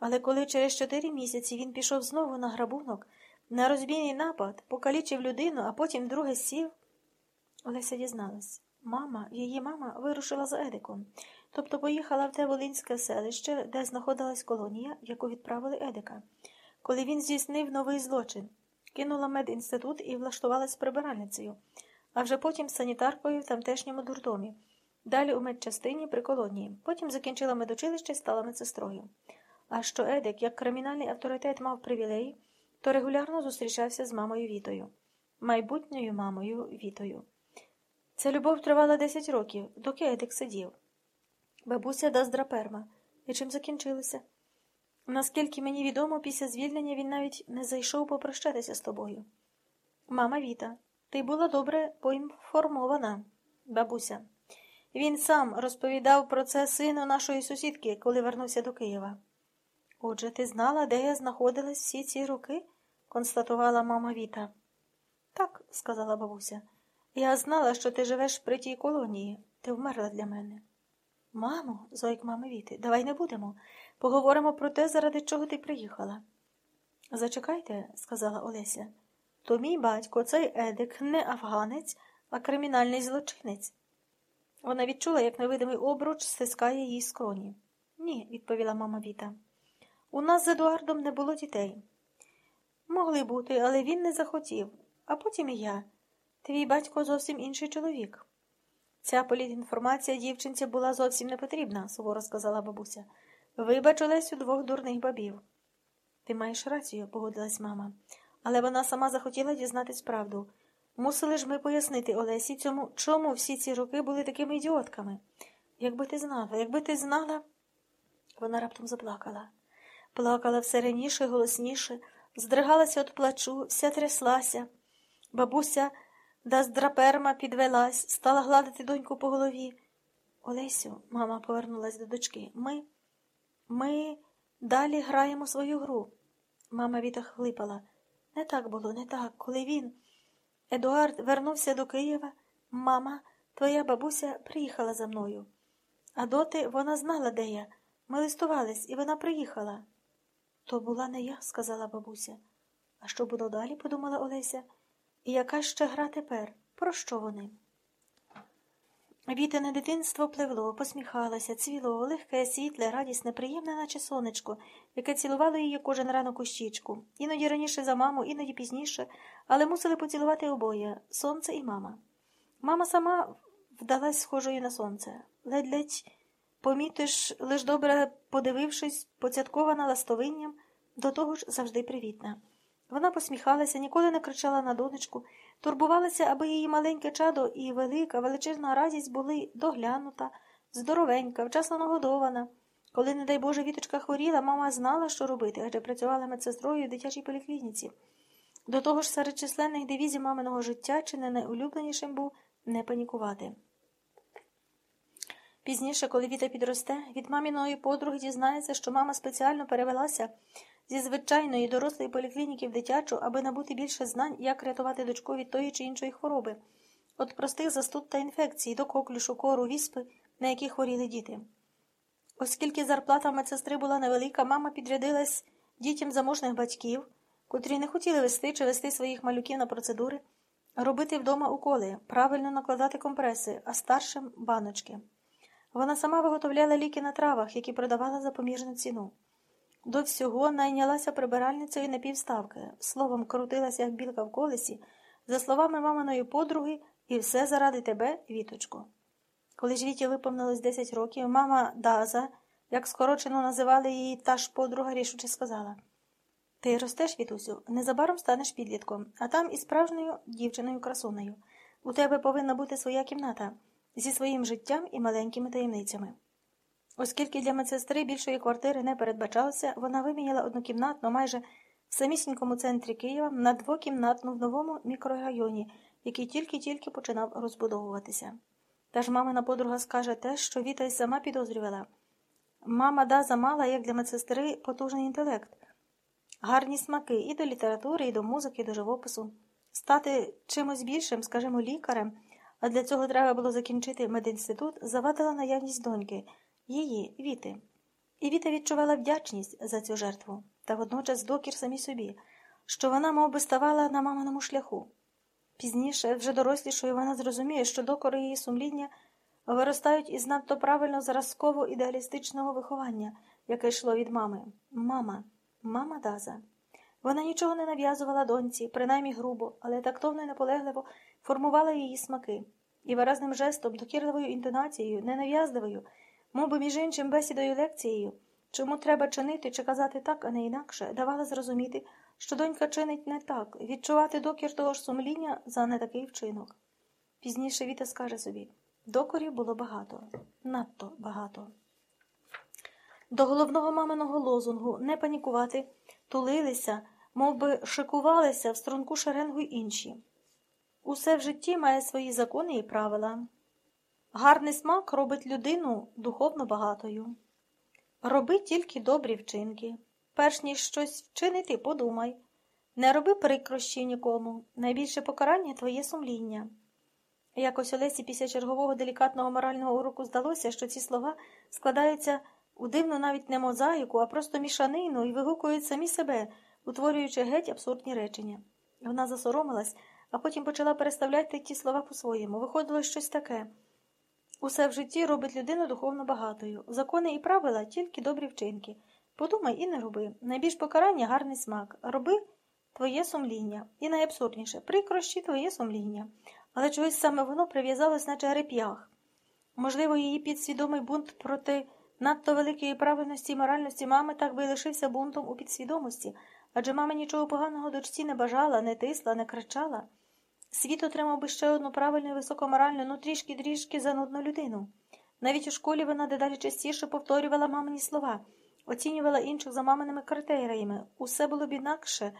Але коли через чотири місяці він пішов знову на грабунок, на розбійний напад, покалічив людину, а потім друге сів, Олеся дізналась. Мама, її мама вирушила за Едиком, тобто поїхала в те Волинське селище, де знаходилась колонія, в яку відправили Едика. Коли він здійснив новий злочин, кинула медінститут і влаштувалась прибиральницею, а вже потім санітаркою в тамтешньому дурдомі, далі у медчастині при колонії. Потім закінчила медучилище і стала медсестрою. А що Едик, як кримінальний авторитет, мав привілеї, то регулярно зустрічався з мамою Вітою, майбутньою мамою Вітою. Ця любов тривала 10 років, доки Едик сидів. Бабуся даздра перма. І чим закінчилося? Наскільки мені відомо, після звільнення він навіть не зайшов попрощатися з тобою. Мама Віта, ти була добре поінформована, бабуся. Він сам розповідав про це сину нашої сусідки, коли вернувся до Києва. Отже, ти знала, де я знаходилась всі ці роки? констатувала мама Віта. Так, сказала бабуся. Я знала, що ти живеш при тій колонії. Ти вмерла для мене. Мамо, зойк мами Віти, давай не будемо. Поговоримо про те, заради чого ти приїхала. Зачекайте, сказала Олеся. То мій батько, цей Едик, не афганець, а кримінальний злочинець. Вона відчула, як невидимий обруч стискає їй скроні. Ні, відповіла мама Віта. У нас з Едуардом не було дітей. Могли бути, але він не захотів, а потім і я. Твій батько зовсім інший чоловік. Ця політінформація дівчинці була зовсім не потрібна, суворо сказала бабуся. Вибач Олесю двох дурних бабів. Ти маєш рацію, погодилась мама, але вона сама захотіла дізнатись правду. Мусили ж ми пояснити Олесі цьому, чому всі ці роки були такими ідіотками. Якби ти знала, якби ти знала. Вона раптом заплакала. Плакала все раніше, голосніше, здригалася від плачу, вся тряслася. Бабуся Даздраперма підвелась, стала гладити доньку по голові. Олесю, мама повернулась до дочки. Ми ми далі граємо свою гру. Мама Віта хлипала. Не так було, не так. Коли він. Едуард вернувся до Києва, мама, твоя бабуся приїхала за мною. А доти вона знала, де я. Ми листувались, і вона приїхала. То була не я, сказала бабуся. А що було далі? подумала Олеся. І яка ще гра тепер? Про що вони? Вітине дитинство пливло, посміхалося, цвіло, легке, світле, радісне, приємне, наче сонечко, яке цілувало її кожен ранок у щічку. Іноді раніше за маму, іноді пізніше, але мусили поцілувати обоє сонце і мама. Мама сама вдалась схожою на сонце. Ледь-ледь помітиш, лиш добре подивившись, поцяткована ластовинням, до того ж завжди привітна. Вона посміхалася, ніколи не кричала на донечку, турбувалася, аби її маленьке чадо і велика, величезна радість були доглянута, здоровенька, вчасно нагодована. Коли, не дай Боже, віточка хворіла, мама знала, що робити, адже працювала медсестрою в дитячій поліклініці. До того ж, серед численних дивізій маминого життя чи не найулюбленішим був не панікувати. Пізніше, коли Віта підросте, від маміної подруги дізнається, що мама спеціально перевелася зі звичайної дорослої поліклініки в дитячу, аби набути більше знань, як рятувати дочку від тої чи іншої хвороби, від простих застуд та інфекцій до коклюшу, кору, віспи, на які хворіли діти. Оскільки зарплата медсестри була невелика, мама підрядилась дітям заможних батьків, котрі не хотіли вести чи вести своїх малюків на процедури, робити вдома уколи, правильно накладати компреси, а старшим баночки. Вона сама виготовляла ліки на травах, які продавала за помірну ціну. До всього найнялася прибиральницею на півставки, словом, крутилася, як білка в колесі, за словами маминої подруги, і все заради тебе, Віточко. Коли ж Віті виповнилось 10 років, мама Даза, як скорочено називали її та ж подруга, рішуче сказала Ти ростеш, Вітусю, незабаром станеш підлітком, а там і справжньою дівчиною красунею. У тебе повинна бути своя кімната зі своїм життям і маленькими таємницями. Оскільки для медсестри більшої квартири не передбачалося, вона виміняла однокімнатну майже в самісінькому центрі Києва на двокімнатну в новому мікрорайоні, який тільки-тільки починав розбудовуватися. Та ж мамина подруга скаже те, що Віта й сама підозрювала. Мама Даза мала, як для медсестри, потужний інтелект, гарні смаки і до літератури, і до музики, і до живопису. Стати чимось більшим, скажімо, лікарем, а для цього треба було закінчити медінститут, завадила наявність доньки її, Віти. І Віта відчувала вдячність за цю жертву, та водночас докір самій собі, що вона мов би, ставала на маминому шляху. Пізніше, вже дорослішою, вона зрозуміє, що докори її сумління виростають із надто правильно зразково ідеалістичного виховання, яке йшло від мами. Мама, мама Даза. Вона нічого не нав'язувала доньці, принаймні грубо, але тактовно і наполегливо формувала її смаки і виразним жестом, докірливою інтонацією, ненав'язливою, мов би, між іншим бесідою лекцією, чому треба чинити чи казати так, а не інакше, давала зрозуміти, що донька чинить не так, відчувати докір того ж сумління за не такий вчинок. Пізніше Віта скаже собі докорів було багато, надто багато. До головного маминого лозунгу не панікувати, тулилися, мов би шикувалися в струнку шеренгу й інші. Усе в житті має свої закони і правила. Гарний смак робить людину духовно багатою. Роби тільки добрі вчинки. Перш ніж щось вчинити, подумай. Не роби прикрощі нікому. Найбільше покарання твоє сумління. Якось Олесі після чергового делікатного морального уроку здалося, що ці слова складаються у дивну навіть не мозаїку, а просто мішанину і вигукують самі себе, утворюючи геть абсурдні речення. Вона засоромилась, а потім почала переставляти ті слова по-своєму. Виходило щось таке. Усе в житті робить людину духовно багатою. Закони і правила тільки добрі вчинки. Подумай і не роби. Найбільш покарання гарний смак. Роби твоє сумління. І найабсурдніше прикрощі твоє сумління. Але чогось саме воно прив'язалось, наче реп'ях. Можливо, її підсвідомий бунт проти надто великої правильності і моральності мами так би лишився бунтом у підсвідомості, адже мама нічого поганого дочці не бажала, не тисла, не кричала. Світ отримав би ще одну правильну і високоморальну, ну трішки трішки занудну людину. Навіть у школі вона дедалі частіше повторювала мамині слова, оцінювала інших за маминими критеріями. Усе було б інакше,